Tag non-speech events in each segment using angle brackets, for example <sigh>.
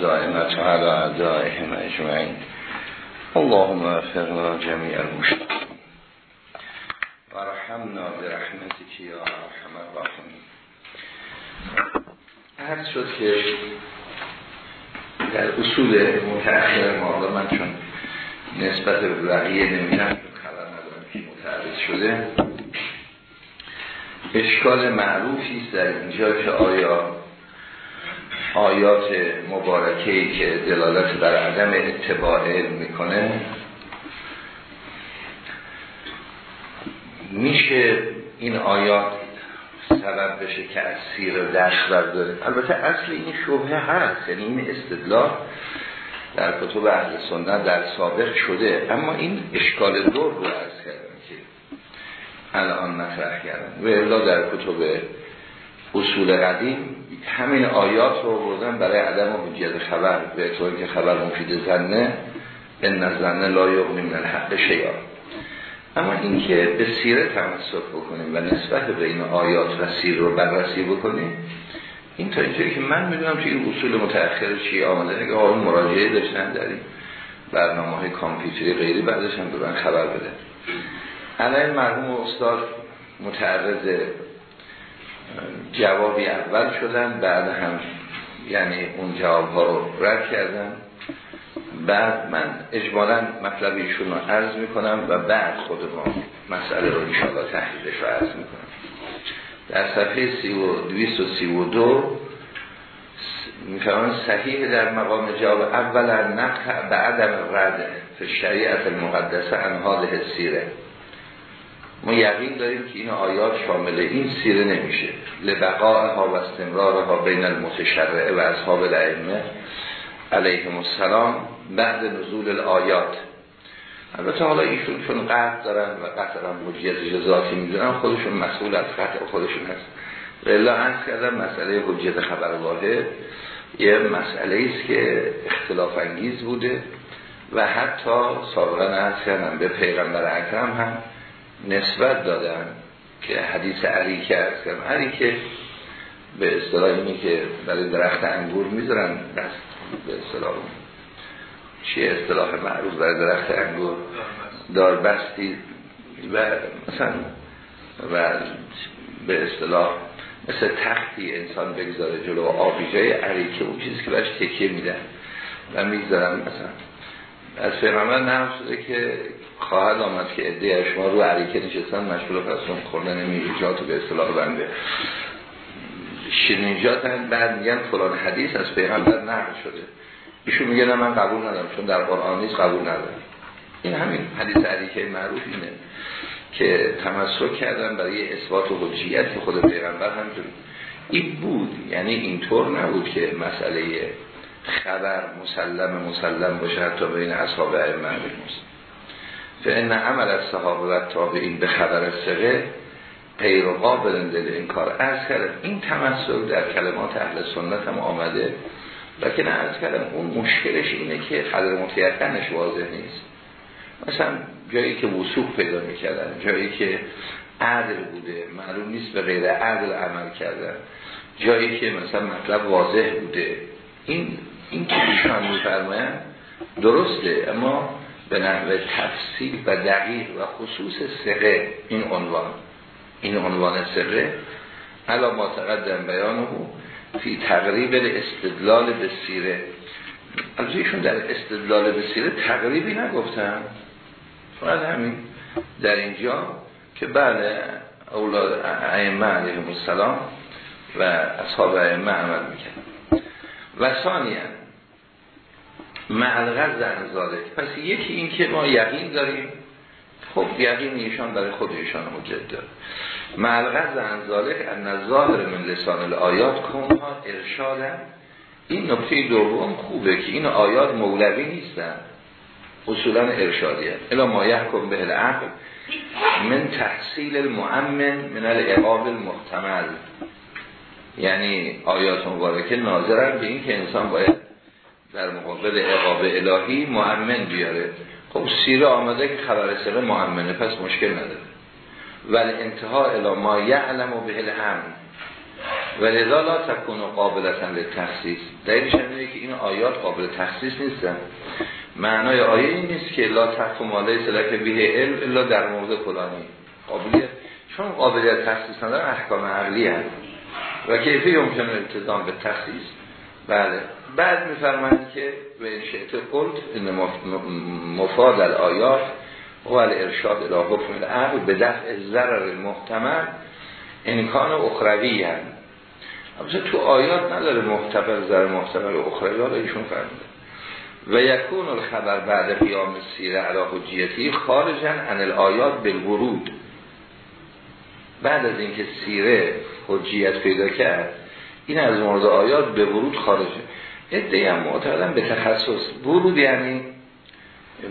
دائمت على اعدائهم اجمعین. اللهم افرنا جميع المشتاق ورحمنا برحمتك یا ارحم الراحمین هر شد که در اصول متأخر ما من چون نسبت به بقیه نمیدم خبر ندارم که متعرض شده اشکال معروفی است در اینجا که آیا آیات مبارکه که دلالت بر عدم اتباع علم می‌کنه. میشه این آیات سبب بشه که از سیر دست برداره. البته اصل این شبه هست یعنی این استدلال در کتب اهل سنت در سابق شده. اما این اشکال دور رو از کردن که الان مطرح کردن و الا در کتب اصول قدیم همین آیات رو بردن برای عدم حجیت خبر به اطور که خبر مفید زنه ان زنه لا یغنی من الحق شیعا اما اینکه به سیره تمسک بکنیم و نسبت به این آیات و سیر رو بررسی بکنیم این تا اینطوری که من می‌دونم که این اصول متأخر چی آمده که آقای مراجعه داشتن در این برنامه های کامپیوتری غیری برداشتن من خبر بده. الان مرحوم استاد متعرض جوابی اول شدن بعد هم یعنی اون جواب ها رو رد کردم بعد من اجمالا مطلب ایشون رو عرض می‌کنم و بعد خود ما مسئله رو انشاءالله تحلیلش رو عرض می‌کنم. در صفحه 232 می‌فهمن صحیح در مقام جواب اولا نقطع به عدم رد فی شریعت المقدسه انهاد سیره ما یقین داریم که این آیات شامل این سیره نمیشه. لبقاء ها و استمرار ها بین المتشرعه و اصحاب الائمه علیهم السلام بعد نزول الآیات. البته حالا ایشون چون قطع دارن و قطع دارن حجیت ذاتی می‌دونن خودشون مسئول از قطع خودشون هست. ولی عرض کردم مسئله حجیت خبر واحد یه مسئله است که اختلاف انگیز بوده و حتی سابقا عرض کردم به پیغمبر اکرم هم نسبت دادن که حدیث علی که عرض کردم. علی که به اصطلاح اینی که برای درخت انگور می‌ذارن دست به اصطلاح چیه اصطلاح معروف برای درخت انگور؟ دار بستی و مثلا و به اصطلاح مثل تختی انسان بگذاره جلو آبی جای عریکه اون چیزی که برش تکیه میدن و می‌گذارن مثلا. از پیغمبر نرم شده که خواهد آمد که عده شما رو عریکه نشستن مشغول پسون خوردن میجات به اصطلاح بنده. شنیجاتن بعد میگن فلان حدیث از پیغمبر نقل شده. ایشون میگه نه من قبول ندارم چون در قرآن نیست قبول ندارم. این همین حدیث علیکه معروف اینه که تمسک کردن برای اثبات و حجیت خود پیغمبر همینطور این بود یعنی اینطور نبود که مسئله خبر مسلم مسلم باشه حتی بین اصحاب ائمه مسلم فان عمل از صحابه و تابعین به خبر سقه غیر قابل دل این کار از کردم این تمسک در کلمات اهل سنت هم آمده لکن از کردم اون مشکلش اینه که قدر متیقنش واضح نیست. مثلا جایی که وصول پیدا می‌کردن جایی که عدل بوده معلوم نیست به غیر عدل عمل کردن. جایی که مثلا مطلب واضح بوده. این این که ایشان میفرماین درسته اما به نحوه تفصیل و دقیق و خصوص سقه. این عنوان. این عنوان سقه. علا ما تقدم بیانه فی تقریب استدلال به سیره. از ایشون در استدلال به سیره تقریبی نگفتم. فقط همین در اینجا که بله اولاد ائمه علیهم السلام و اصحاب ائمه عمل می‌کنن و ثانیا معلغت زنزاله پس یکی این که ما یقین داریم خب یقین ایشان برای خود ایشان حجت داره معلغت زنزاله ان ظاهر من لسان الآیات کنها ارشادن. این نکته دوم خوبه که این آیات مولوی نیستن. اصولا ارشادیه. الا ما یحکم به العقل من تحصیل المؤمن من العقاب المحتمل. یعنی آیات مبارکه ناظرن به این که انسان باید در مقابل عقاب الهی مؤمن بیاره. خب سیره آمده که خبر سره مؤمنه پس مشکل نداره. ولی انتها الا ما یعلم و به الامن و لذا لا تکون قابلتا به تخصیص دلیلش اینه که این آیات قابل تخصیص نیستن. معنای آیه این نیست که لا تخف ماله سلک به علم الا در مورد فلانی. قابلیت چون قابلیت تخصیص ندارن احکام عقلی هست. و کیفی یمکن التزام به تخصیص. بله. بعد میفرمایند که به شعت قلت مفاد الآیات و الارشاد الى حکم العقل به دفع ضرر محتمل امکان اخروی هست. تو آیات نداره محتمل ضرر محتمل اخروی ها ایشون فرمده و یکون الخبر بعد قیام سیره علا حجیتی خارجن عن الآیات بالورود. بعد از اینکه سیره حجیت پیدا کرد این از مورد آیات به ورود خارجه. ادهی هم معتقدن به تخصص. ورود یعنی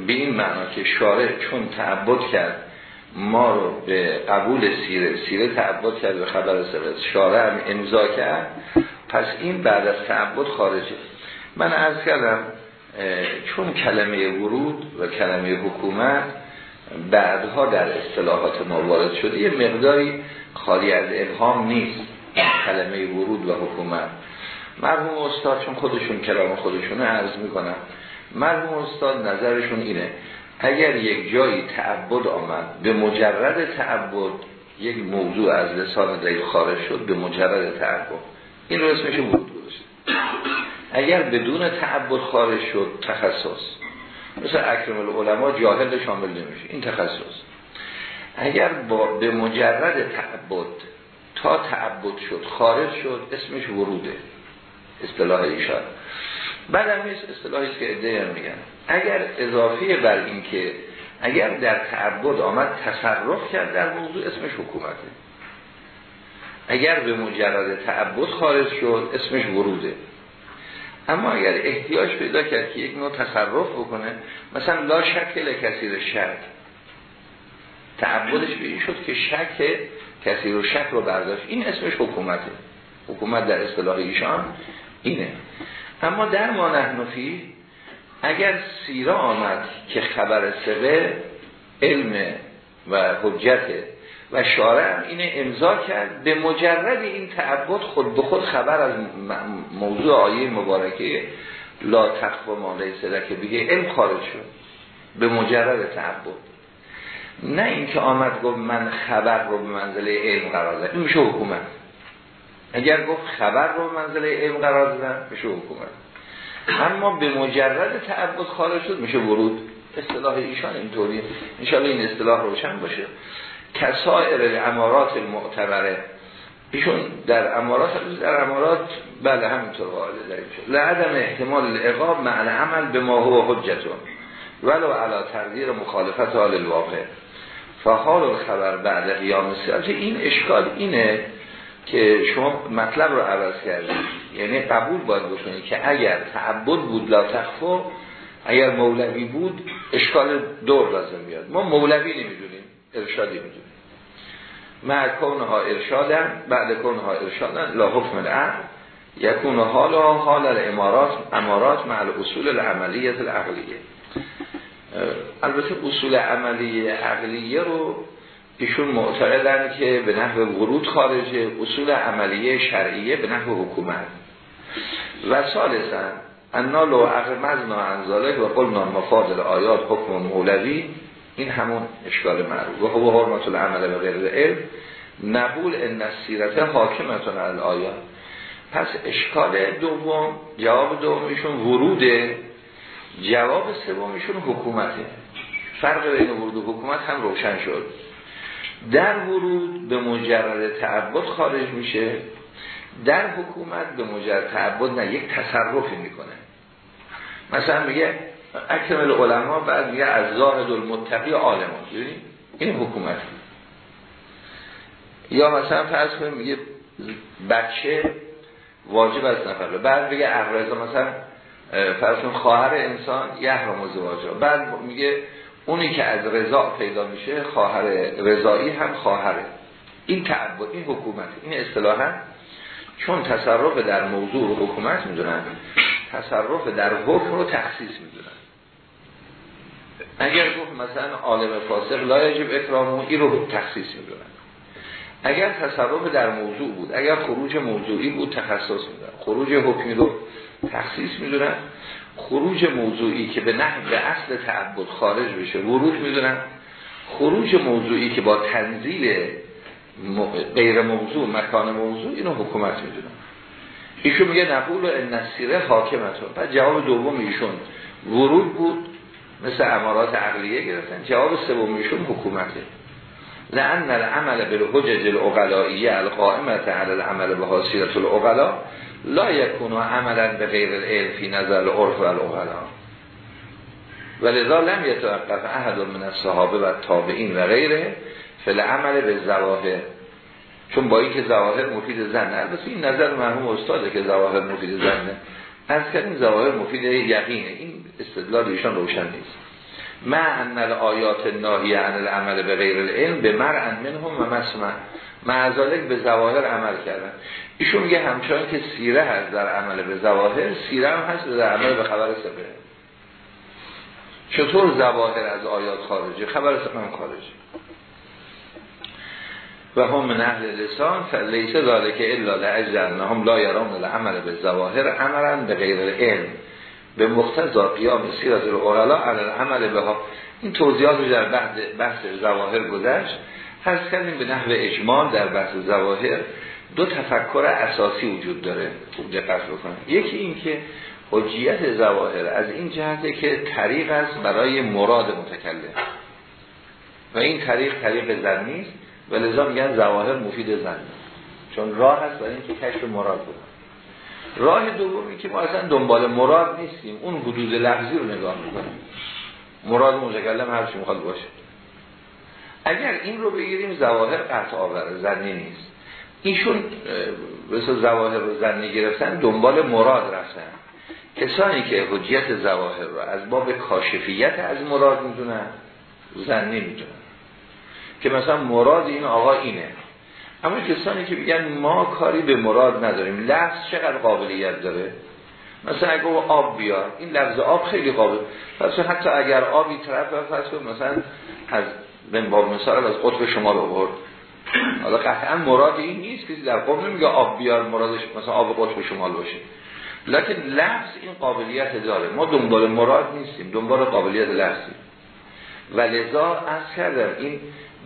به این معنا که شارع چون تعبد کرد ما رو به قبول سیره سیره تعبد کرد به خبر سبت شارع هم امضا کرد. پس این بعد از تعبد خارجه. من عرض کردم چون کلمه ورود و کلمه حکومت بعدها در اصطلاحات ما وارد شده یه مقداری خالی از ابهام نیست. کلمه ورود و حکومت. مرحوم استاد چون خودشون کلام خودشونه عرض می‌کنم مرحوم استاد نظرشون اینه اگر یک جایی تعبد آمد به مجرد تعبد یک موضوع از لسان دیگه خارج شد به مجرد تعبد. این رو اسمش ورود اگر بدون تعبد خارج شد تخصص. مثل اکرم العلماء جاهل شامل نمیشه. این تخصص. اگر با به مجرد تعبد تا تعبد شد خارج شد اسمش وروده اصطلاح ایشان. بعد هم نیست اصطلاحی که ادهی میگن. اگر اضافی بر این که اگر در تعبد آمد تصرف کرد در موضوع اسمش حکومته. اگر به مجرد تعبد خارج شد اسمش وروده. اما اگر احتیاج پیدا کرد که یک نوع تصرف بکنه مثلا لا شک کثیر شک. تعبدش به این شد که شک کثیر و شک رو برداشت این اسمش حکومته. حکومت در اصطلاح ایشان اینه. اما در ما نحنفی اگر سیرا آمد که خبر سبه علم و حجت و شارع اینه امضا کرد به مجرد این تعبد خود به خود خبر از موضوع آیه مبارکه لا تخف و ماله که بگه علم خارج شد. به مجرد تعبد. نه اینکه آمد گفت من خبر رو به منزله علم قرار دادم. میشه حکومت. اگر گفت خبر رو به منزله علم قرار دادم میشه حکومت. اما به مجرد تعبد خارج شد میشه ورود. اصطلاح ایشان اینطوری انشاءالله این اصطلاح روشن باشه. کسائر امارات المعتبره. ایشون در امارات در امارات بله همینطور قائل در شد لعدم احتمال العقاب معنی عمل به ما هو حجتون. ولو علا تقدیر مخالفت حال الواقع. فحال الخبر بعد قیام سیاست این اشکال اینه که شما مطلب رو عوض کردید. یعنی قبول باید بکنید که اگر تعبد بود لا تخفو اگر مولوی بود اشکال دور لازم بیاد ما مولوی نمی‌دونیم ارشادی می‌دونیم. مع کونها ارشادن بعد کونها ارشادن لا حکم العقل. یکون حالا حال الامارات امارات مع اصول العملیت العقلیه. البته اصول عملی عقلیه رو ایشون معتقدن که به نحو ورود خارجه اصول عملیه شرعیه به نحو حکومت. و سالسا انا لو مزنا انزاله و قلنا مفادل آیات حکم مولوی این همون اشکال معروف. و هو حرمت العمل به غیر علم نبول ان سیرت حاکمتون آیات پس اشکال دوم جواب دومیشون وروده جواب سومیشون حکومته. فرق بین ورود و حکومت هم روشن شد. در ورود به مجرد تعبد خارج میشه. در حکومت به مجرد تعبد نه یک تصرفی می‌کنه. مثلا میگه اکمل علما بعد میگه از زاهد المتقی عالمان این حکومت. یا مثلا فرض کنیم میگه بچه واجب از نفر. بعد میگه اغرزا مثلا کنیم خواهر انسان یحرم زواجه بعد میگه اونی که از رضا پیدا میشه خواهر رضایی هم خواهره. این تعبد این حکومت این اصطلاحا چون تصرف در موضوع رو حکومت می‌دونن تصرف در حکم رو تخصیص می‌دونن. اگر گفت مثلا عالم فاسق لا یجب اکرامو این رو تخصیص می‌دونن. اگر تصرف در موضوع بود اگر خروج موضوعی بود تخصص میدن خروج حکمی رو تخصیص می‌دونن. خروج موضوعی که به نحو اصل تعبد خارج بشه ورود می‌دونن. خروج موضوعی که با تنزیل غیر موضوع مکان موضوع اینو حکومت می‌دونن. ایشون میگه نقول و نصیره حاکمتون. بعد جواب دوم ایشون. ورود بود مثل امارات عقلیه گرفتن. جواب سوم ایشون حکومته. لأن العمل بالحجج العقلائیه القائمت علی العمل به حاصلت العقلا لا یکونو عملا به غیر العلم فی نظر العرف و العقلا. ولذا لم یتوقف احد من الصحابه و تابعین و غیره فل عمل به زواهر چون با این که زواهر مفید زنه البته این نظر مرحوم استاده که زواهر مفید زنه از کردیم زواهر مفید یقینه. این استدلال ایشان روشن نیست. ما آیات ناهی عن العمل به غیر العلم به مرعن منهم و مسمع. معذالک به زواهر عمل کردن ایشون میگه همچنان که سیره هست در عمل به زواهر سیره هم هست در عمل به خبر سبه چطور زواهر از آیات خارجه؟ خبر سبه هم خارجه. و هم من اهل لسان فلیسه داره که الا لعجل هم لا یرام العمل به زواهر عملا به غیر العلم به مقتضا قیام سیرت الاغلا العمل به ها این توضیحات رو در بحث, بحث زواهر گذشت. هست کردیم به نحو اجمال در بحث زواهر دو تفکر اساسی وجود داره خوب دقت بکنید. یکی این که حجیت زواهر از این جهته که طریق است برای مراد متکلم. و این طریق طریق زن نیست و لذا میگن زواهر مفید زن چون راه هست برای اینکه کشف مراد بود راه دومی که ما اصلا دنبال مراد نیستیم اون حدود لفظی رو نگاه می‌کنیم. مراد متکلم هر چی می‌خواد باشه. اگر این رو بگیریم زواهر قطع آور زنی نیست. ایشون مثل زواهر رو زنی گرفتن دنبال مراد رفتن. کسانی که حجیت زواهر رو از باب کاشفیت از مراد می‌دونن زنی می‌دونن. که مثلا مراد این آقا اینه. اما کسانی که میگن ما کاری به مراد نداریم لفظ چقدر قابلیت داره؟ مثلا اگه آب بیار این لفظ آب خیلی قابل. پس حتی اگر آبی طرف پس مثلا از بنباب مثال از قطب شما رو برد حالا قطعا مراد این نیست که در قطب نمیگه آب بیار مرادش مثلا آب قطب شمال باشه. لکن لفظ این قابلیت داره. ما دنبال مراد نیستیم دنبال قابلیت لفظی و لذا از کردم این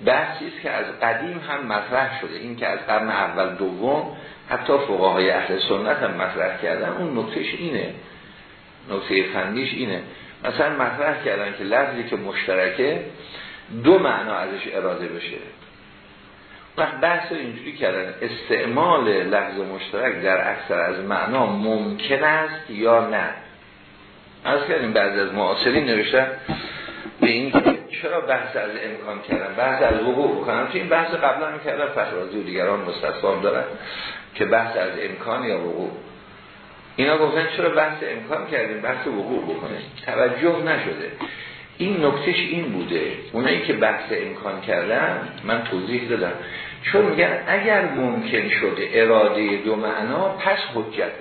بحثی است که از قدیم هم مطرح شده. این که از قرن اول دوم حتی فقهای اهل سنت هم مطرح کردن. اون نکتهش اینه. نکته فنیش اینه. مثلا مطرح کردن که لفظی که مشترکه دو معنا ازش اراده بشه. وقت بحث اینجوری کردن استعمال لفظ مشترک در اکثر از معنا ممکن است یا نه؟ از کردیم بعضی از معاصرین نوشتن به این چرا بحث از امکان کردن؟ بحث از وقوع بکنن تو این بحث قبلا هم کردن فخرازی و دیگران مستثباب دارن که بحث از امکان یا وقوع. اینا گفتن چرا بحث امکان کردیم؟ بحث وقوع بکنه توجه نشده. این نکتهش این بوده. اونایی که بحث امکان کردن من توضیح دادم. چون میگن اگر ممکن شده اراده دو معنا پس حجت.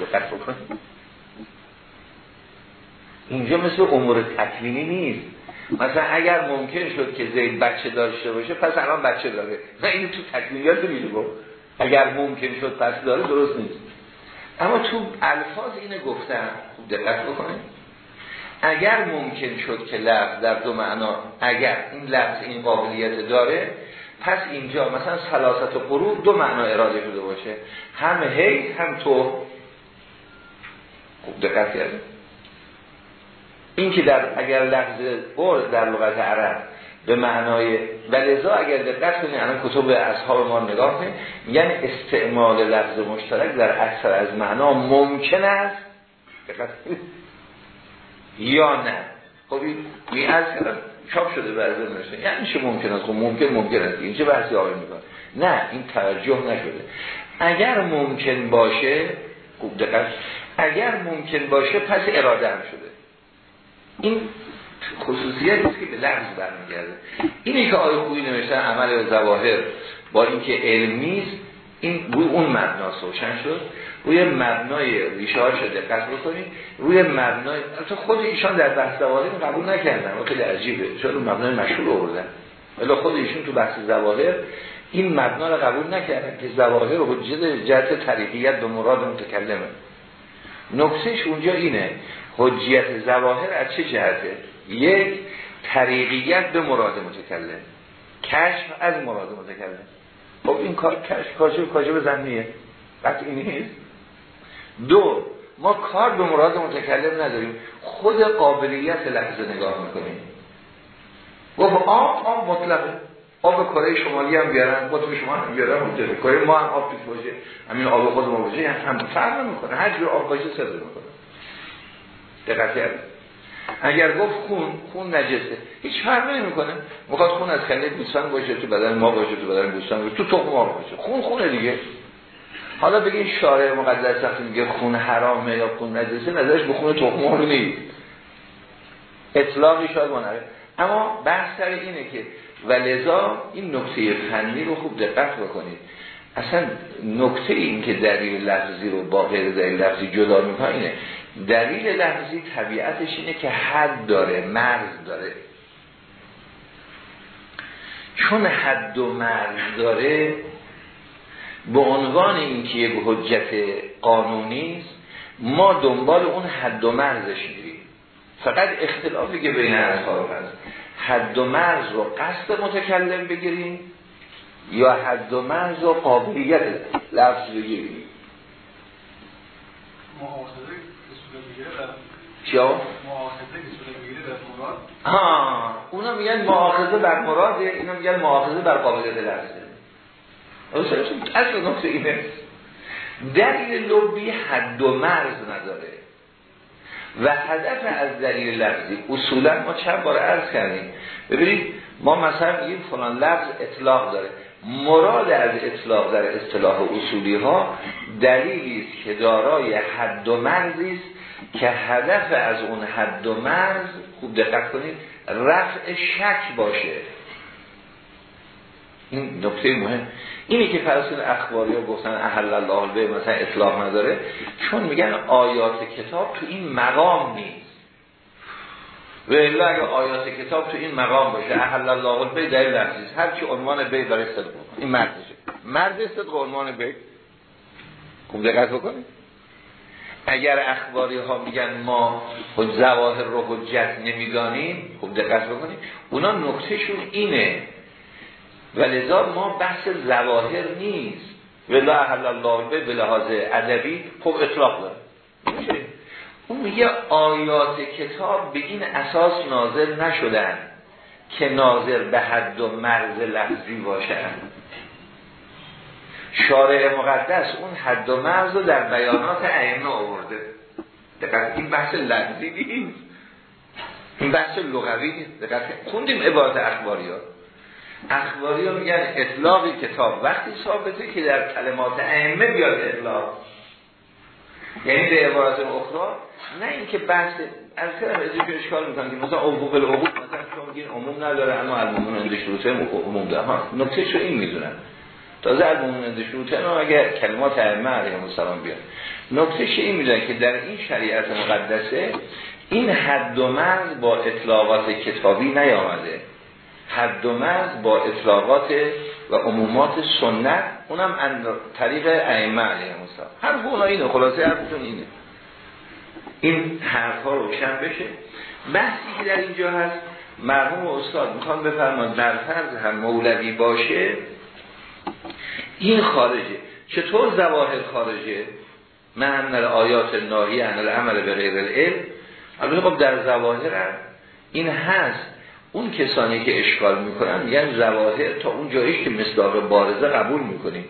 دقت بکنید. اینجا مثل امور تکوینی نیست. مثلا اگر ممکن شد که زید بچه داشته باشه پس الان بچه داره. نه این تو تکوینیات میگه. اگر ممکن شد پس داره درست نیست. اما تو الفاظ اینه گفتم. خوب دقت بکنید. اگر ممکن شد که لفظ در دو معنا اگر این لفظ این قابلیت داره پس اینجا مثلا سلاست و قروب دو معنا اراده شده باشه. هم هی هم تو خوب دقت کرده این که در اگر لفظ بر در لغت عرب به معنای ولذا اگر دقت کنید الان کتب اصحاب ما نگاه کنید میگن استعمال لفظ مشترک در اکثر از معنا ممکن است. یا نه. خب این از چاپ شده بعضی نشه یعنی چه ممکن است؟ خب ممکن ممکن است. این چه بحثی آقای می‌کنه نه این توجه نشده. اگر ممکن باشه خوب دقت. اگر ممکن باشه پس اراده هم شده. این خصوصیت است که به لفظ برمیگرده. اینی که آیه خوبی نوشتن عمل به زواهر با اینکه علمی است این روی اون مبنا روشن شد. روی مبنای ریشه ها شده دقت بکنید. روی مبنای البته خود ایشان در بحث زواهر قبول نکردن. و خیلی عجیبه. چون مبنای مشهور آوردن؟ ولی خود ایشون تو بحث زواهر این مبنا رو قبول نکردن که زواهر و حجت جهت طریقیت به مراد متکلمه. نکسش اونجا اینه. حجیت زواهر از چه جهته؟ یک طریقیت به مراد متکلم. کشف از مراد متکلم. خب این کار کاشف کاشف زنیه قطعی نیست. دو ما کار به مراد متکلم نداریم. خود قابلیت لحظه نگاه می‌کنیم. گفت آب آب مطلقه. آب کره شمالی هم بیارن. قطب شما هم بیارن مطلقه. کره ما هم آب پیش باشه. همین آب خود ما باشه هم فرق می‌کنه هر جور آب باشه صدر می‌کنه. کرد اگر گفت خون خون نجسه. هیچ فرق نمی‌کنه. می‌خواد خون از خنده گوسفند باشه تو بدن ما باشه تو بدن گوسفند باشه تو تخم ما باشه. خون خونه دیگه. حالا بگین شارع مقدس وقتی میگه خون حرامه یا خون نجسه نظرش به خون تخم رو نیست. اطلاقی شاید منره اما بحث سر اینه که و این نکته فنی رو خوب دقت بکنید. اصلا نکته این که دلیل لفظی رو با غیر دلیل لفظی جدا می‌کنه اینه. دلیل لفظی طبیعتش اینه که حد داره مرز داره. چون حد و مرز داره به عنوان اینکه یک حجت قانونی است ما دنبال اون حد و مرزش میریم فقط اختلافی که بین اصحاب هست. حد و مرز رو قصد متکلم بگیریم یا حد و مرز و قابلیت لفظ بگیریم؟ چیا؟ ها اونا میگن معاخذه بر مراده اینا میگن معاخذه بر قابلیت لفظه اصل نقطه اینه دلیل لبی حد و مرز نداره. و هدف از دلیل لفظی اصولا ما چند بار عرض کردیم. ببینید ما مثلا میگیم فلان لفظ اطلاق داره. مراد از اطلاق در اصطلاح اصولی ها دلیلی است که دارای حد و مرزی است که هدف از اون حد و مرز خوب دقت کنید رفع شک باشه. این نکته مهم. اینی که فرسون اخباری ها گفتن احل الله به مثلا اطلاق نداره چون میگن آیات کتاب تو این مقام نیست. و الا اگر آیات کتاب تو این مقام باشه احل الله به در لفظی هر کی عنوان به داره صدق این مردشه مرد صدق عنوان به خوب دقت بکنید. اگر اخباری ها میگن ما زواهر رو حجت نمی‌دانیم خوب دقت بکنید اونا نکتهشون اینه. ولذا ما بحث زواهر نیست. ولا احل الله به لحاظ ادبی خب اطلاق داره. اون میگه آیات کتاب به این اساس نازل نشدن که ناظر به حد و مرز لفظی باشن. شارع مقدس اون حد و مرز رو در بیانات ائمه آورده. دقیقا این بحث لفظی نیست. این بحث لغوی نیست. دقیقا خوندیم عبارت اخباری ها. اخباری ها میگن اطلاق کتاب. وقتی ثابته که در کلمات ائمه بیاد اطلاق. یعنی به عبارت اخرى نه اینکه بحث از کلم از که اشکال می‌کنن که مثلا عقوق العقوق مثلا شما میگین عموم نداره اما المومون اند شروطه عموم داره. نکته شو این می‌دونن. تازه المومون اند شروطه اما اگر کلمات ائمه علیهم السلام بیاد نکته این می‌دونن که در این شریعت مقدسه این حد و مرز با اطلاقات کتابی نیامده. حد و مرز با اطلاقات و عمومات سنت اونم طریق ائمه علیه السلام. هر اونا اینه خلاصه حرفتون اینه. این حرف ها روشن بشه. بحثی که در اینجا هست مرحوم استاد می‌خوام بفرمان در فرض هم مولوی باشه این خارجه. چطور زواهر خارجه؟ من آیات ناهی عن عمل به غیر العلم. البته خب در زواهر این هست. اون کسانی که اشکال می‌کنن میگن زواهر تا اون جاییش که مصداق بارزه قبول می‌کنیم.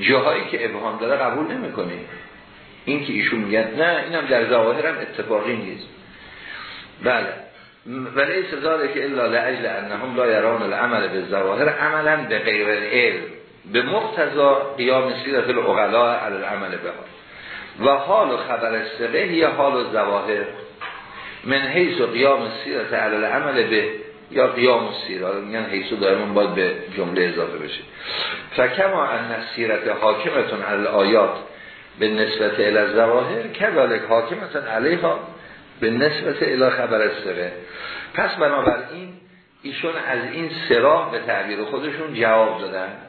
جاهایی که ابهام داره قبول نمی‌کنیم. این که ایشون میگن نه اینم در ظواهر هم اتفاقی نیست. بله. ولی سزاره که الا لعجل انهم لا یران العمل به ظواهر عملا به غیر العلم. به مقتضا قیام سیرت الاغلا علی العمل به و حال و خبر السقه یا حال و ظواهر. من حیث و قیام سیرت علی العمل به یا قیام سیرت. میگن حیث دائما باید به جمله اضافه بشه. فکما ان سیرت حاکمتون علی آیات به نسبت الى زواهر کذالک حاکمتن علیها به نسبت الى خبر استره پس بنابراین ایشون از این سراح به تعبیر خودشون جواب دادن.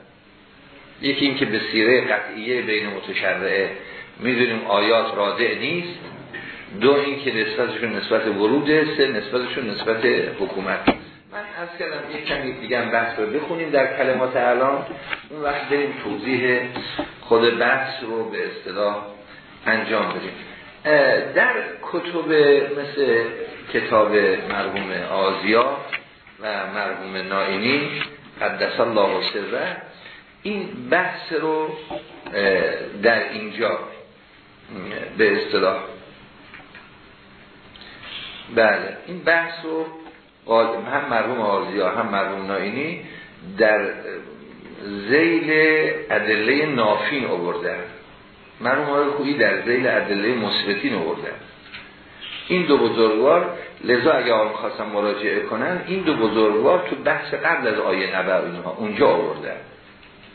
یکی این که به سیره قطعیه بین متشرعه می‌دونیم آیات رادع نیست. دو این که نسبتشون نسبت وروده سه نسبتشون نسبت حکومت. من از کردم یک کمی دیگه بحث رو بخونیم در کلمات الان. اون وقت بریم توضیح خود بحث رو به اصطلاح انجام بدیم. در کتب مثل کتاب مرحوم آزیا و مرحوم نائینی قدس الله سره این بحث رو در اینجا به اصطلاح. بله این بحث رو هم مرحوم آزیا هم مرحوم نائینی در زیل ادله نافین آورده مرحوم آقای خویی در زیل ادله مثبتین آورده این دو بزرگوار لذا اگه آن خواستم مراجعه کنن این دو بزرگوار تو بحث قبل از آیه نبع اینها اونجا آورده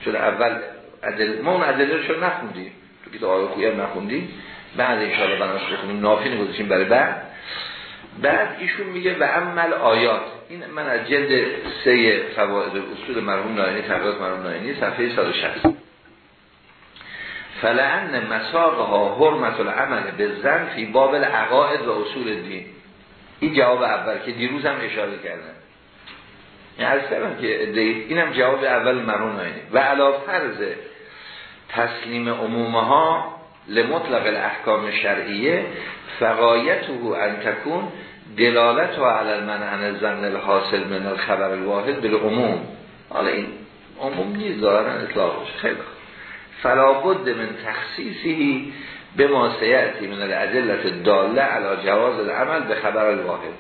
چون اول عدل... ما اون ادله رو نخوندیم. تو که آقای خویی هم نخوندیم. بعد انشاءالله بناس بخونیم نافین گذاشیم برای بعد. بعد ایشون میگه و عمل آیات. این من از جلد سه فواید اصول مرحوم ناینی تقریبات مرحوم ناینی صفحه 160 فلعن مساقها حرمت العمل به زن فی باب العقائد و اصول دین. این جواب اول که دیروز هم اشاره کردن. یعنی از کردم که اینم جواب اول مرحوم ناینی و علا فرض تسلیم عمومها لمطلق الاحکام شرعیه فقایته ان تکون دلالت و علل عن زن الحاصل من الخبر الواحد به عموم. حالا این عموم نیست دارن اطلاق خیلی فلا بد من تخصیصی به ما سیعتی من الادلت داله علی جواز العمل به خبر الواحد.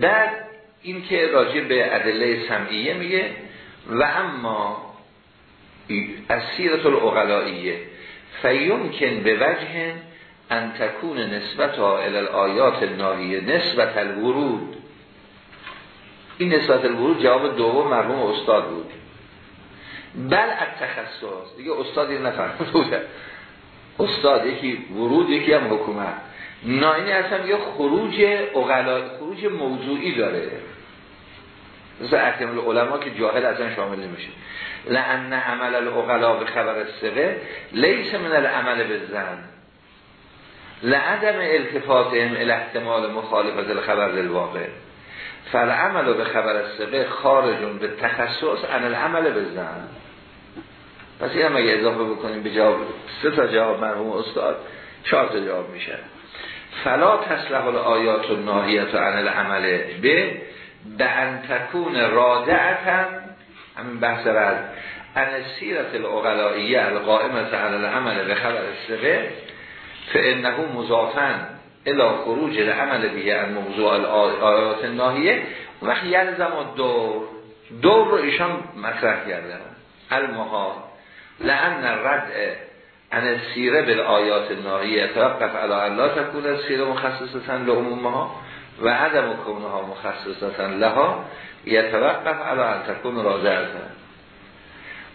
بعد این که راجع به ادله سمعیه میگه و اما از سیرت الاغلائیه فیمکن به وجه ان تکون نسبت ها الالآیات ناهیه نسبت الورود. این نسبت الورود جواب دوم مرحوم استاد بود. بل از تخصص دیگه استاد این نفرمود استاد یکی ورود یکی هم حکومت. ناینی اصلا یه خروج اغلا خروج موضوعی داره. مثل احتمال علما که جاهل ازن شامل نمیشه. لان عمل الاغلا به خبر السقه لیس من العمل به زن لعدم التفاتهم الاحتمال مخالفت الخبر الواقع فالعمل به خبر السقه خارجون به تخصص عن العمل به زن پس این هم اگه اضافه بکنیم به جواب سه تا جواب مرحوم استاد چهار تا جواب میشه. فلا تسلح الآیات و ناهیت عن العمل به به انتکون رادعتا همین بحث رد ان سیرت الاغلائیه القائمت عن العمل به خبر السقه فانه مضافن الى خروج العمل به ان موضوع الآیات ناهیه وقت یلزم و دور دور رو ایشان مطرح کردن. المها لان رد ان سیره بالآیات ناهیه توقف علی الله تکون سیره مخصصتا لعمومها و عدم کونها مخصصتا لها یتوقف علی ان تکون رازعتا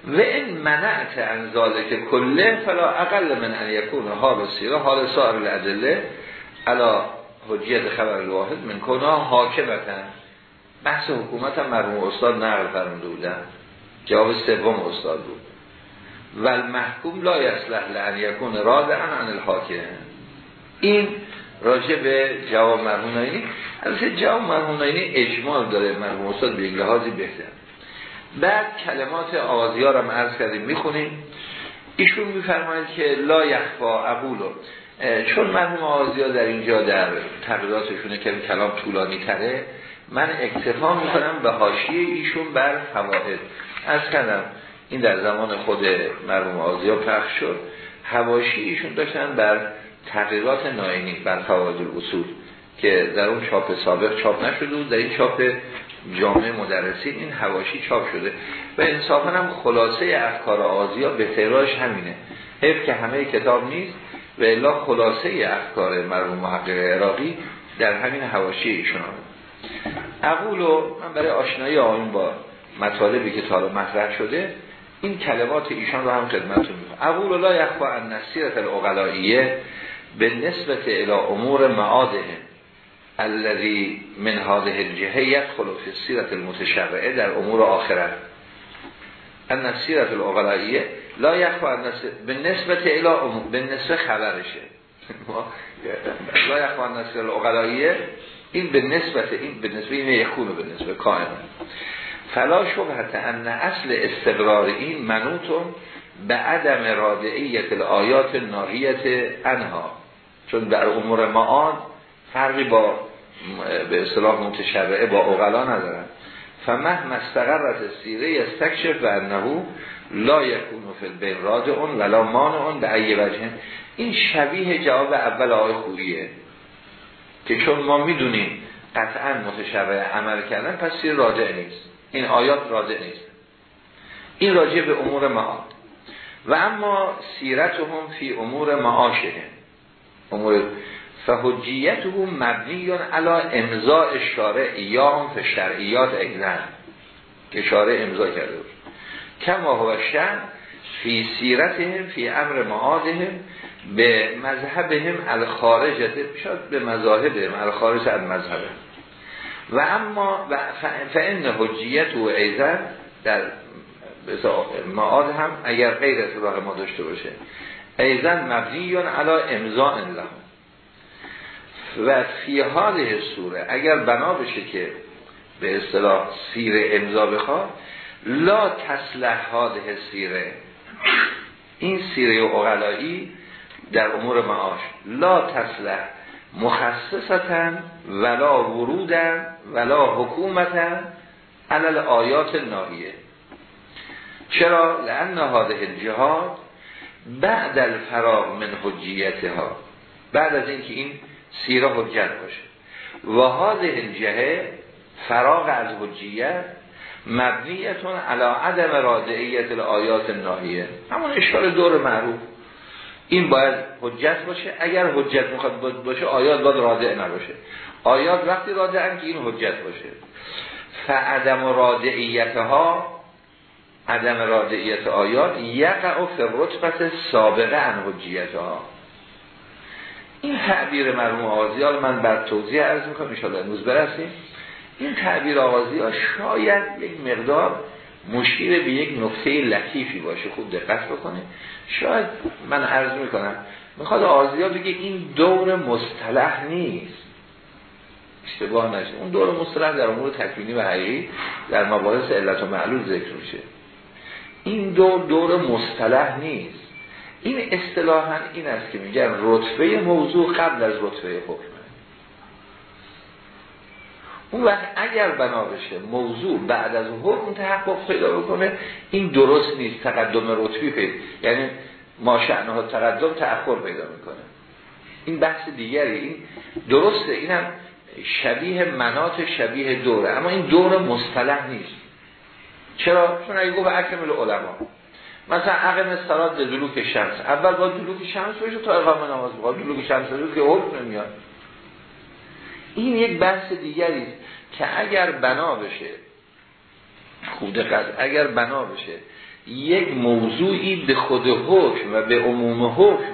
و این منعت انزاله که کله فلا اقل من ان یکون حال سیره حال سائر الادله علا حجیت خبر الواحد من کنها حاکمتن بحث حکومت هم مرموم استاد نقل فرمده بودن جواب سوم استاد بود. و المحکوم لا یصلح لان یکون رادعا عن الحاکم. این راجع به جواب مرموم ناینی البته جواب ناینی اجمال داره مرموم استاد به لحاظی بهتر. بعد کلمات آغازیار هم عرض کردیم می‌خونیم. ایشون میفرماید که لا یخفا ابولو چون مرحوم آغازیار در اینجا در تقریباتشونه که کلام طولانی تره من اکتفا می‌کنم به حاشیه ایشون بر فواید. از کردم این در زمان خود مرحوم آغازیار پخش شد. حواشی ایشون داشتن بر تقریبات ناینی بر فواید الاصول که در اون چاپ سابق چاپ نشده بود در این چاپ جامعه مدرسین این هواشی چاپ شده. و انصافا هم خلاصه افکار آزیا به تراش همینه. حیف که همه کتاب نیست و الا خلاصه افکار مرحوم محقق عراقی در همین هواشی ایشون اقول من برای آشنایی آن با مطالبی که تا مطرح شده این کلمات ایشان رو هم خدمتتون می‌کنم. اقول لا یخفا ان نصیرت الاغلائیه به نسبت الى امور معاده الذي من هذه الجهه يدخل في السیرت المتشرعه در امور آخرت ان سیرت الاغلاییه لا یخوا به نسبت الا به نسبت خبرشه. <laughs> لا یخوا نسبت الاغلاییه این به نسبت این به نسبت این یکون به نسبت کائن فلا شبهت ان اصل استقرار این منوتون به عدم رادعیت الآیات ناهیت انها. چون در امور معاد فرقی با به اصطلاح متشرعه با اغلا ندارن. فمه مستقرت سیره استکشف و انهو لا یکون فی البین رادعون ولا مانعون به ای وجه. این شبیه جواب اول آقای خوریه که چون ما می‌دونیم قطعا متشرع عمل کردن پس سیر راجع نیست. این آیات راجع نیست این. راجع به امور معاد. و اما سیرت هم فی امور معاشه امور فحجیت هم مبنی علا امضاء شارع یا هم شرعیات ایزن که شارع امضا کرده بود. کما هو شن فی سیرتهم فی امر معادهم به مذهبهم الخارجت شاید به مذاهبهم الخارج از مذهبهم و اما فان حجیت و ایزن در معاد هم اگر غیر راه ما داشته باشه. ایزن مبنیون علا امضاء لهم. و فی حال سوره اگر بنا بشه که به اصطلاح سیر امضا بخواد لا تسلح حاله سیره این سیره اغلایی در امور معاش. لا تسلح. مخصصتا ولا ورودن ولا حکومتا علل آیات ناهیه چرا؟ لأن هاده الجهاد بعد الفراغ من حجیتها بعد از اینکه این سیره حجت باشه. و هاده الجهه فراغ از حجیت مبنیتون علا عدم رادعیت الآیات ناهیه همون اشکال دور معروف. این باید حجت باشه. اگر حجت می‌خواد باشه آیات باید رادع نباشه. آیات وقتی رادع که این حجت باشه. فعدم رادعیت ها عدم رادعیت آیات یقع و فرطبت سابقه ان حجیت ها این تعبیر مرموم آغازی ها من بر توضیح عرض می‌کنم انشاءالله امروز برسیم. این تعبیر آغازی ها شاید یک مقدار مشیر به یک نقطه لطیفی باشه خوب دقت بکنه. شاید من عرض می‌کنم می‌خواد آغازی ها بگه این دور مصطلح نیست. اشتباه نشه. اون دور مصطلح در امور تکوینی و حقیقی در مباحث علت و معلول ذکر میشه. این دور دور مصطلح نیست. این اصطلاحا این است که میگن رتبه موضوع قبل از رتبه حکمه اون وقت اگر بنا بشه موضوع بعد از حکم تحقق پیدا بکنه این درست نیست تقدم رتبی پیدا یعنی ما شعنه تقدم تأخر پیدا می‌کنه. این بحث دیگری این درسته اینم شبیه منات شبیه دوره. اما این دور مصطلح نیست. چرا؟ چون اگه گفت اکمل علما. مثلا عقم به دلوک شمس. اول با دلوک شمس بشه تا اقام نماز با دلوک شمس که حکم نمیاد. این یک بحث دیگری که اگر بنا بشه خود دقت اگر بنا بشه یک موضوعی به خود حکم و به عموم حکم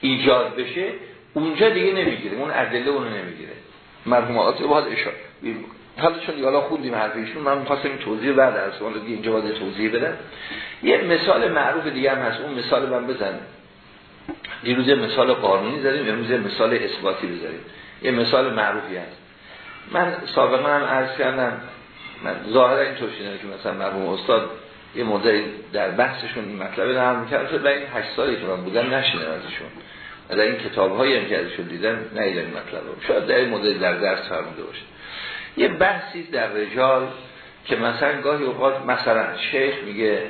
ایجاد بشه اونجا دیگه نمی‌گیره. اون ادله اونو نمی‌گیره. مرحومات باید اشاره حالا چون حالا خوندیم حرفیشون من می‌خواستم این توضیح بعد از حالا دیگه اینجا باید توضیح بدم. یه مثال معروف دیگه هم هست. اون مثال من بزن دیروز مثال قانونی زدیم امروز مثال اثباتی بذاریم یه مثال معروفی هست. من سابقا هم عرض کردم من ظاهرا این طور که مثلا مرحوم استاد یه مدل در بحثشون این مطلب رو هم می‌کرد. شد این هشت سالی که من بودم نشینم ازشون. در این کتاب هایی هم که ازشون دیدم نیدم این مطلب رو. شاید در این مدل در درس فرموده باشه. یه بحثی در رجال که مثلا گاهی اوقات مثلا شیخ میگه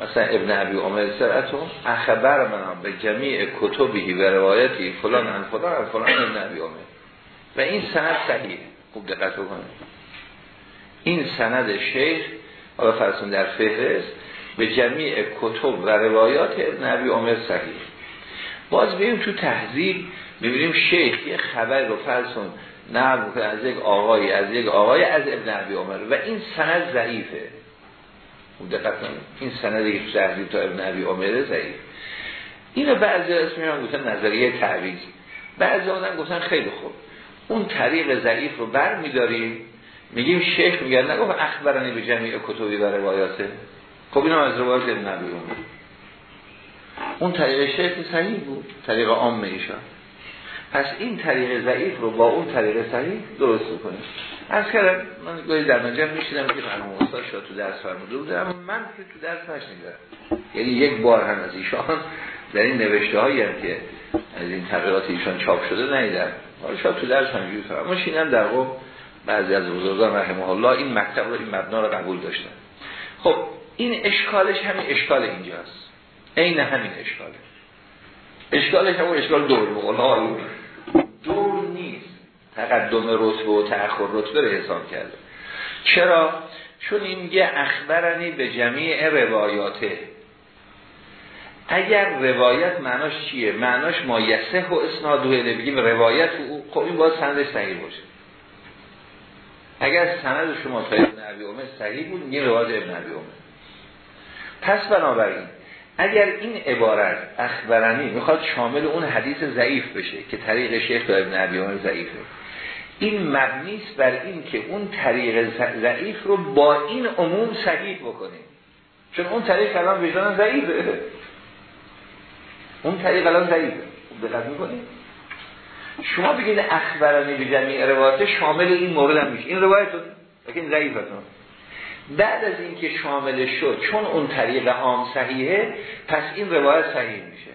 مثلا ابن عبی عمر سرعتون اخبر من به جمیع کتبی و روایتی فلان ان فلان ان فلان ابن عبی عمر. و این سند صحیح. خوب دقت بکنید. این سند شیخ حالا فرسون در فهرست به جمیع کتب و روایات ابن عبی عمر صحیح. باز بیم تو تحضیب ببینیم شیخ یه خبر رو فرسون نقل از یک آقای از یک آقای از ابن عبی عمر و این سند ضعیفه. دقت این سندی که تو تا ابن عبی عمر ضعیف. اینو بعضی اسمی هم گفتن نظریه تعویض. بعضی آدم گفتن خیلی خوب. اون طریق ضعیف رو بر میداریم میگیم شیخ میگن نگفت اخبرنی به جمعی کتبی و روایاته. خب این از روایت ابن عبی اون طریق شیخ صحیح بود طریق عام ایشان. پس این طریق ضعیف رو با اون طریق صحیح درست بکنیم از کردم من گاهی در مجمع میشیدم که فرمون استاد شد تو درس فرموده بود اما من تو درس نشنیدم. یعنی یک بار هم از ایشان در این نوشته هایی هم که از این تغییرات ایشان چاپ شده نیدم حالا شاید تو درس هم جوی فرم ما شینم در قوم بعضی از بزرگان رحمه الله این مکتب رو این مبنا رو قبول داشتن. خب این اشکالش همین اشکال اینجاست. عین همین اشکاله. اشکالش همون اشکال دور بقول دور. نیست. تقدم رتبه و تأخر رتبه رو حساب کرده. چرا؟ چون این میگه اخبرنی به جمیع روایاته. اگر روایت معناش چیه؟ معناش ما یسه و اسنادوه بگیم روایت او خب این باید سندش صحیح باشه. اگر سند شما تا ابن عبی عمر صحیح بود میگه روایت ابن عبی عمر پس بنابراین اگر این عبارت اخبرنی می‌خواد شامل اون حدیث ضعیف بشه که طریق شیخ و ابن عبی عمر ضعیفه. این مبنی بر این که اون طریق ضعیف رو با این عموم صحیح بکنیم. چون اون طریق الان وجدان ضعیفه. اون طریق الان ضعیفه دقت می‌کنید شما بگید اخبرانی به جمعی روایت شامل این مورد هم میشه. این روایت لیکن ضعیفتون بعد از اینکه شامل شد چون اون طریق عام صحیحه پس این روایت صحیح میشه.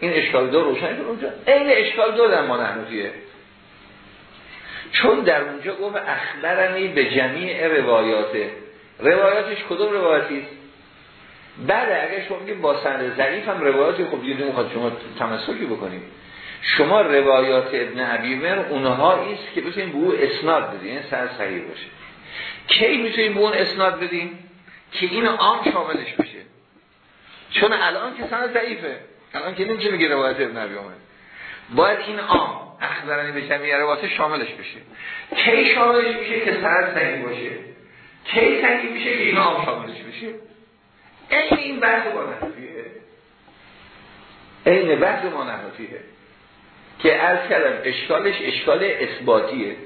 این اشکال دو روشن کن اونجا این اشکال دو در ما نحنفیه چون در اونجا گفت اخبرنی به جمیع روایاته. روایاتش کدوم روایتی است؟ بعد اگر شما میگید با سند ضعیف هم روایاتی خب دیگه نمی‌خواد شما تمسکی بکنیم شما روایات ابن عبیمر اونها است که بتونیم به او اسناد بدیم این سر صحیح باشه. کی می‌تونیم به اون اسناد بدیم؟ که این عام شاملش بشه. چون الان که سند ضعیفه. الان که نمیشه میگه روایت ابن عبیمر باید این عام اخبرانی به جمعی روایات شاملش بشه. کی شاملش میشه که سند صحیح باشه؟ کی صحیح میشه که این عام شاملش بشه؟ این این بحث با نحفیه این بحث ما نحفیه که از کردم اشکالش اشکال اثباتیه.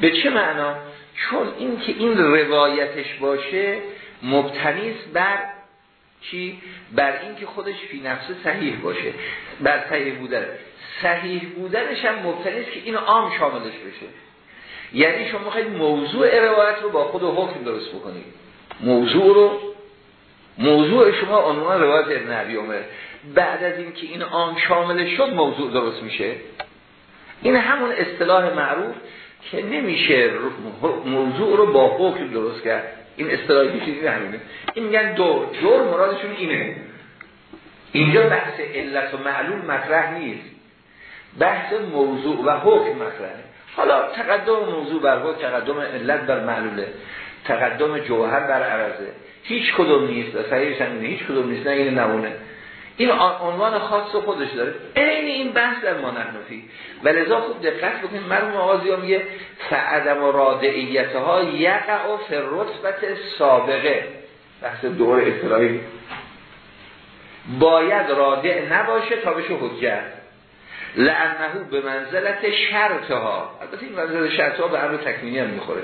به چه معنا؟ چون این که این روایتش باشه مبتنیست بر چی؟ بر این که خودش فی نفسه صحیح باشه. بر صحیح بودن. صحیح بودنش هم مبتنیست که این عام شاملش بشه. یعنی شما خیلی موضوع روایت رو با خود حکم درست بکنید. موضوع رو موضوع شما عنوان روایت ابن عبی عمر. بعد از این که این آن شامل شد موضوع درست میشه؟ این همون اصطلاح معروف که نمیشه موضوع رو با حکم درست کرد. این اصطلاحی چیزی همینه. این میگن دو جور مرادشون اینه. اینجا بحث علت و معلوم مطرح نیست. بحث موضوع و حکم مطرحه. حالا تقدم موضوع بر حکم تقدم علت بر معلوله. تقدم جوهر بر عرضه. هیچ کدوم نیست صحیحش هم هیچ کدوم نیست نه این نمونه. این عنوان خاص خودش داره. این این بحث در ما نحنفی و لذا خوب دقت بکنید مرموم آغازی هم میگه فعدم و رادعیت ها یقع و فررتبت سابقه بحث دور اصطلاحی باید رادع نباشه تا بشه حجت. لعنهو به منزلت شرط ها البته این منزلت شرط ها به امر تکمینی هم می‌خوره.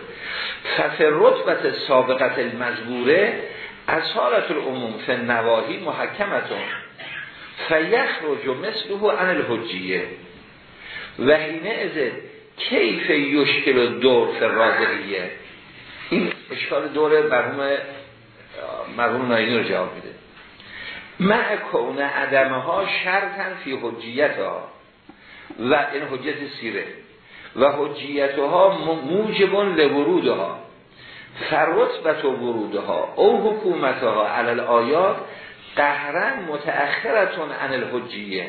ففررتبت سابقت المزبوره از حالت العموم فی نواهی محکمتون. فیخرج مثله عن الحجیه. و اینه از کیف یشکل دور فرازعیه این اشکال دور مرحوم مرحوم ناینی رو جواب میده. مع کون عدمه ها شرطن فی حجیت ها و این حجیت سیره. و حجیت ها موجبون لورود ها فرطبت و ورود ها او حکومت ها علال آیات قهرن متأخرتون عن الحجیه.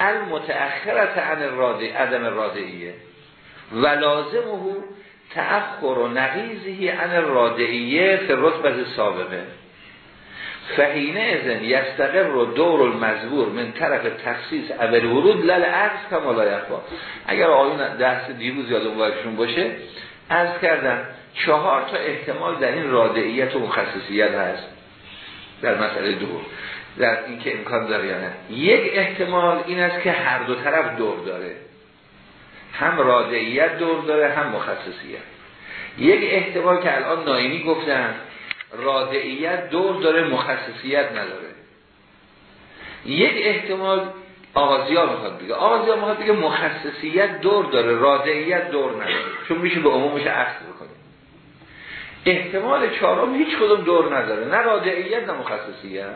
المتأخرت عن الراده عدم رادعیه و لازمه تأخر و نقیزهی عن الرادعیه فی رتبت سابقه فهینه ازن. یستقر رو دور المزبور من طرف تخصیص اول ورود لل عرض کما با اگر آیون دست دیروز یادون بایشون باشه از کردن چهار تا احتمال در این رادعیت و مخصصیت هست. در مسئله دور. در این که امکان داره یا نه. یک احتمال این است که هر دو طرف دور داره. هم رادعیت دور داره هم مخصصیت. یک احتمال که الان ناینی گفتن رادعیت دور داره مخصصیت نداره. یک احتمال آغازیا می‌خواد بگه. آغازیا می‌خواد بگه مخصصیت دور داره رادعیت دور نداره. چون میشه به عمومش عکس بکنیم احتمال چهارم هیچ کدوم دور نداره. نه رادعیت نه مخصصیت.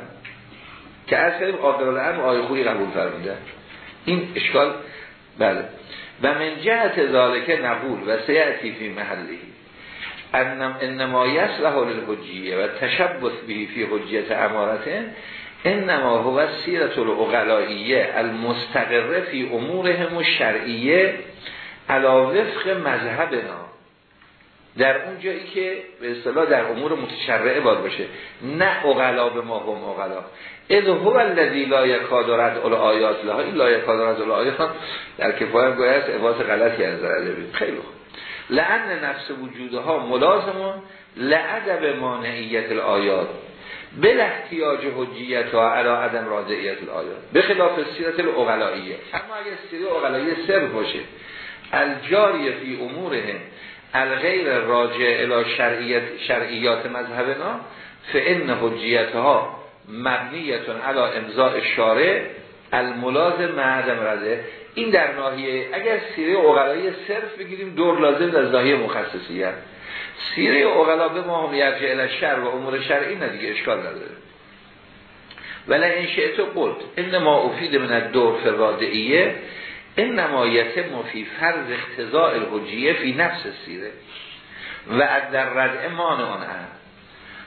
که از کردیم قادر آیه خویی قبول فرموده. این اشکال بله. و من جهت ذالک نقول و سیعتی فی محلی. انما یصلح للحجیه و تشبث به فی حجیت امارته انما هو سیرت الاغلائیه المستقره فی امورهم و شرعیه علا وفق مذهبنا. در اون جایی که به اصطلاح در امور متشرعه باد باشه. نه اغلا به ما هم اغلا. اذ هو الذی لا یکاد رد آیات لها. این لا یکاد رد آیات در کفایت گویا است عبارت غلطی از نظر خیلی خوب. لعن نفس وجودها ملازمون لعدب مانعیت الآیات. بل احتیاج حجیت ها علا عدم رادعیت الآیات. به خلاف سیرت الاغلائیه. اما اگر سیرت اغلائیه سر باشه الجاری فی امورهم الغیر راجع الى شرعیت شرعیات مذهبنا فان حجیتها مبنیتون علا امضاء شارع الملازم معدم رده این در ناحیه اگر سیره اغلایی صرف بگیریم دور لازم در ناحیه مخصصیت سیره اغلا به ما هم یرجع شر و امور شرعی نه دیگه اشکال نداره. ولی این شعتو قلت انما افید من الدور فرادعیه این نمایت مفی فرض اختزاء الحجیه فی نفس سیره و در رد مانع آن هم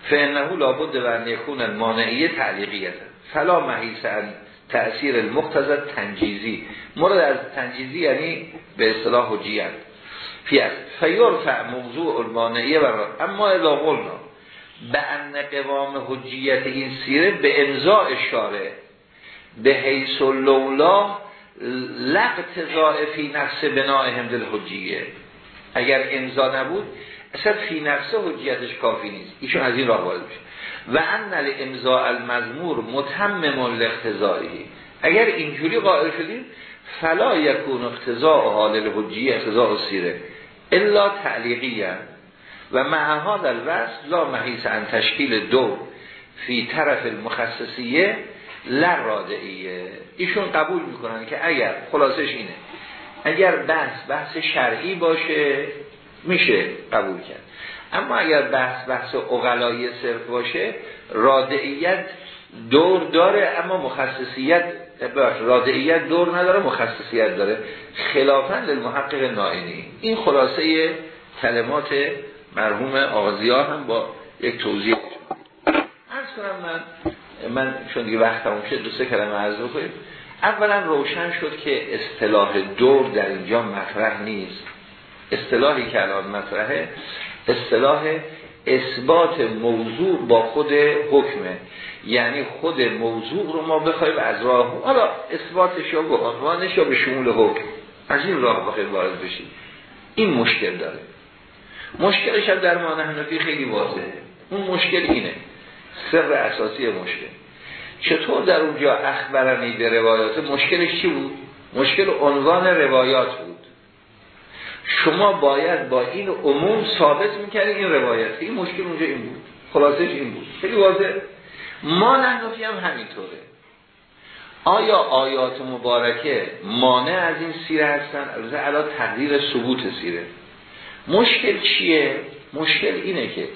فانه لابد و ان المانعیه تعلیقیت فلا محیث ان تأثیر المقتضى تنجیزی. مورد از تنجیزی یعنی به اصطلاح حجیت. فی فیرفع موضوع المانعیه و اما اذا قلنا به ان قوام حجیت این سیره به امضاء اشاره به حیث لولا لقت فی نفس بناء همدل حجیه اگر امضا نبود اصلا فی نفسه حجیتش کافی نیست. ایشون از این راه وارد میشه. و ان امضاء المزمور متمم لاقتضایی اگر اینجوری قائل شدیم فلا یکون اقتضاء حال الحجیه اقتضاء سیره الا تعلیقی و معها در لا محیث ان تشکیل دو فی طرف المخصصیه لرادعیه ایشون قبول می‌کنن که اگر خلاصش اینه اگر بحث بحث شرعی باشه میشه قبول کرد. اما اگر بحث بحث اغلایی صرف باشه رادعیت دور داره اما مخصصیت رادعیت دور نداره مخصصیت داره. خلافا للمحقق نائنی این خلاصه کلمات مرحوم آغازیار هم با یک توضیح. ارز کنم من من چون دیگه وقت تموم شد دو سه کلمه عرض بکنیم. اولا روشن شد که اصطلاح دور در اینجا مطرح نیست. اصطلاحی که الان مطرحه اصطلاح اثبات موضوع با خود حکمه. یعنی خود موضوع رو ما بخوایم از راه حالا اثباتش یا عنوانش یا به شمول حکم. از این راه بخوایم وارد بشیم. این مشکل داره. مشکلش هم در معنی حنفی خیلی واضحه. اون مشکل اینه. سر اساسی مشکل. چطور در اونجا اخبرنی به روایات؟ مشکلش چی بود؟ مشکل عنوان روایات بود. شما باید با این عموم ثابت می‌کنید این روایت. این مشکل اونجا این بود. خلاصش این بود. خیلی واضح. ما نحنفی هم همینطوره. آیا آیات مبارکه مانع از این سیره هستن؟ البته الان تقدیر ثبوت سیره. مشکل چیه؟ مشکل اینه که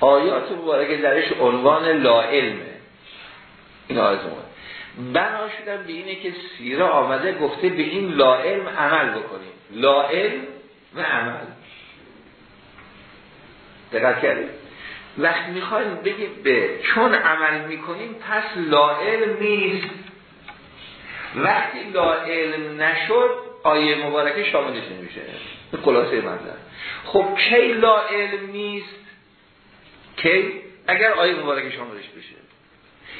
آیات مبارکه درش عنوان لا علمه این آیات بنا شدن به اینه که سیره آمده گفته به این لا علم عمل بکنیم. لا علم و عمل. دقت کردیم وقتی می‌خوایم بگیم به چون عمل می‌کنیم پس لا علم نیست. وقتی لا علم نشد آیه مبارکه شاملش نمیشه. خلاصه مطلب. خب کی لا علم نیست؟ کی؟ اگر آیه مبارکه شاملش بشه.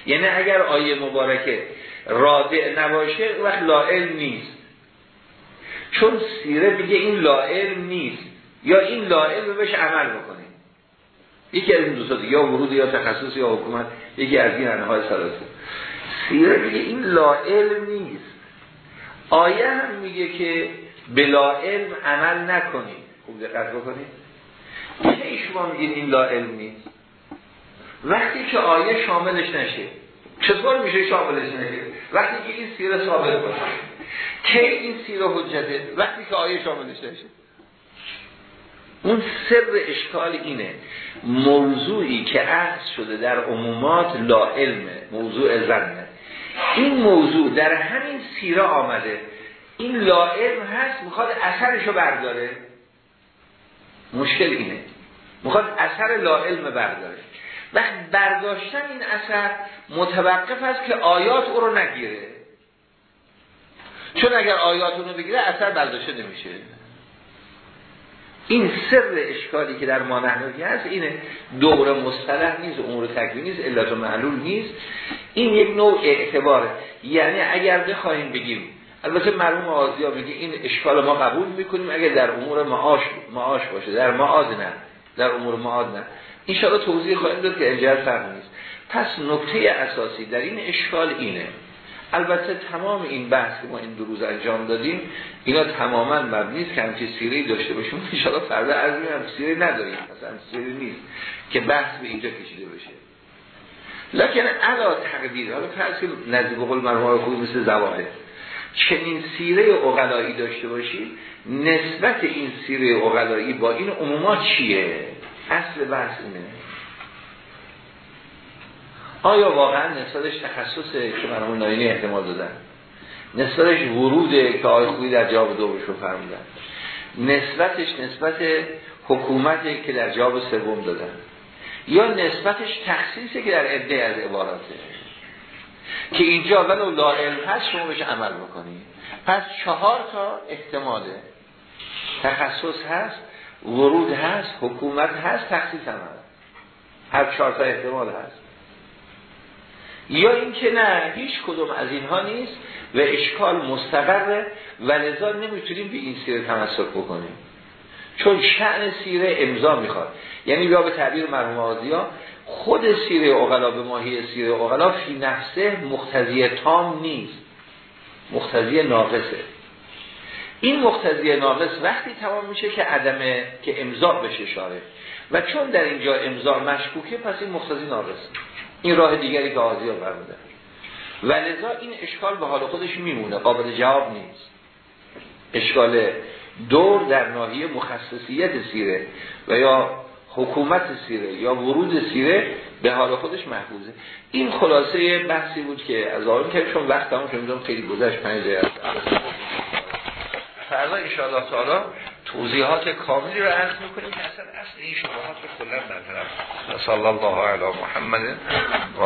یعنی اگر آیه مبارکه رادع نباشه وقت لا علم نیست. چون سیره بگه این لا علم نیست. یا این لا علم بهش عمل بکنیم یکی از این دو یا ورود یا تخصص یا حکومت یکی از این انهای سلاسه. سیره بگه این لا علم نیست. آیه هم میگه که بلا علم عمل نکنید. خوب دقت بکنید. کی شما میگید این لا علم نیست؟ وقتی که آیه شاملش نشه. چطور میشه شاملش نشه؟ وقتی که این سیره ثابت باشه. که این سیره حجته وقتی که آیه شاملش نشه اون سر اشکال اینه. موضوعی که عرض شده در عمومات لا علمه موضوع زنه این موضوع در همین سیره آمده. این لا علم هست می‌خواد اثرشو برداره. مشکل اینه. می‌خواد اثر لا علم برداره. و برداشتن این اثر متوقف است که آیات او رو نگیره. چون اگر آیات رو بگیره اثر برداشته نمیشه. این سر اشکالی که در ما نحنوی هست اینه دور مصطلح نیست امور تکوی نیست علت و معلول نیست. این یک نوع اعتباره. یعنی اگر بخواهیم بگیم البته مرحوم آزیا میگه این اشکال ما قبول می‌کنیم اگر در امور معاش معاش باشه. در معاد نه. در امور معاد نه. این توضیح خواهیم داد که اجر فرق نیست. پس نکته اساسی در این اشکال اینه البته تمام این بحث که ما این دو روز انجام دادیم اینا تماما مبنی است که همچین سیری داشته باشیم. <laughs> ان فردا از هم سیری نداریم. مثلا سیری نیست که بحث به اینجا کشیده بشه. لکن علا تقدیر حالا فرض که نزدیک قول مرحوم خوبی مثل زواهر چنین سیره اقلایی داشته باشید نسبت این سیره اقلایی با این عموما چیه؟ اصل بحث اینه. آیا واقعا نسبتش تخصصه که مرحوم ناینی احتمال دادن؟ نسبتش وروده که آقای خوبی در جواب دومش رو فرمودن. نسبتش نسبت حکومت که در جواب سوم دادن. یا نسبتش تخصیصه که در عده از عباراته که اینجا ولو لا علم هست شما بهش عمل بکنید پس چهار تا احتماله تخصص هست ورود هست حکومت هست تخصیص هم هست. هر چهار تا احتمال هست. یا اینکه نه هیچ کدوم از اینها نیست و اشکال مستقره و لذا نمی‌تونیم به این سیره تمسک بکنیم. چون شعن سیره امضا می‌خواد. یعنی بیا به تعبیر مرحوم آزیا خود سیره اغلا به ماهی سیره اغلا فی نفسه مختزی تام نیست. مختزی ناقصه. این مختزی ناقص وقتی تمام میشه که عدم که امضا بشه شاره و چون در اینجا امضا مشکوکه پس این مختزی ناقصه. این راه دیگری که آزیا برموده و لذا این اشکال به حال خودش میمونه قابل جواب نیست. اشکال دور در ناحیه مخصصیت سیره و یا حکومت سیره یا ورود سیره به حال خودش محفوظه. این خلاصه بحثی بود که از آن که چون وقت همون که خیلی گذشت پنج فردا انشاءالله تعالی توضیحات کاملی رو عرض می‌کنیم که اصلا اصل این شبهات رو کلا برطرف. صلی الله علی محمد و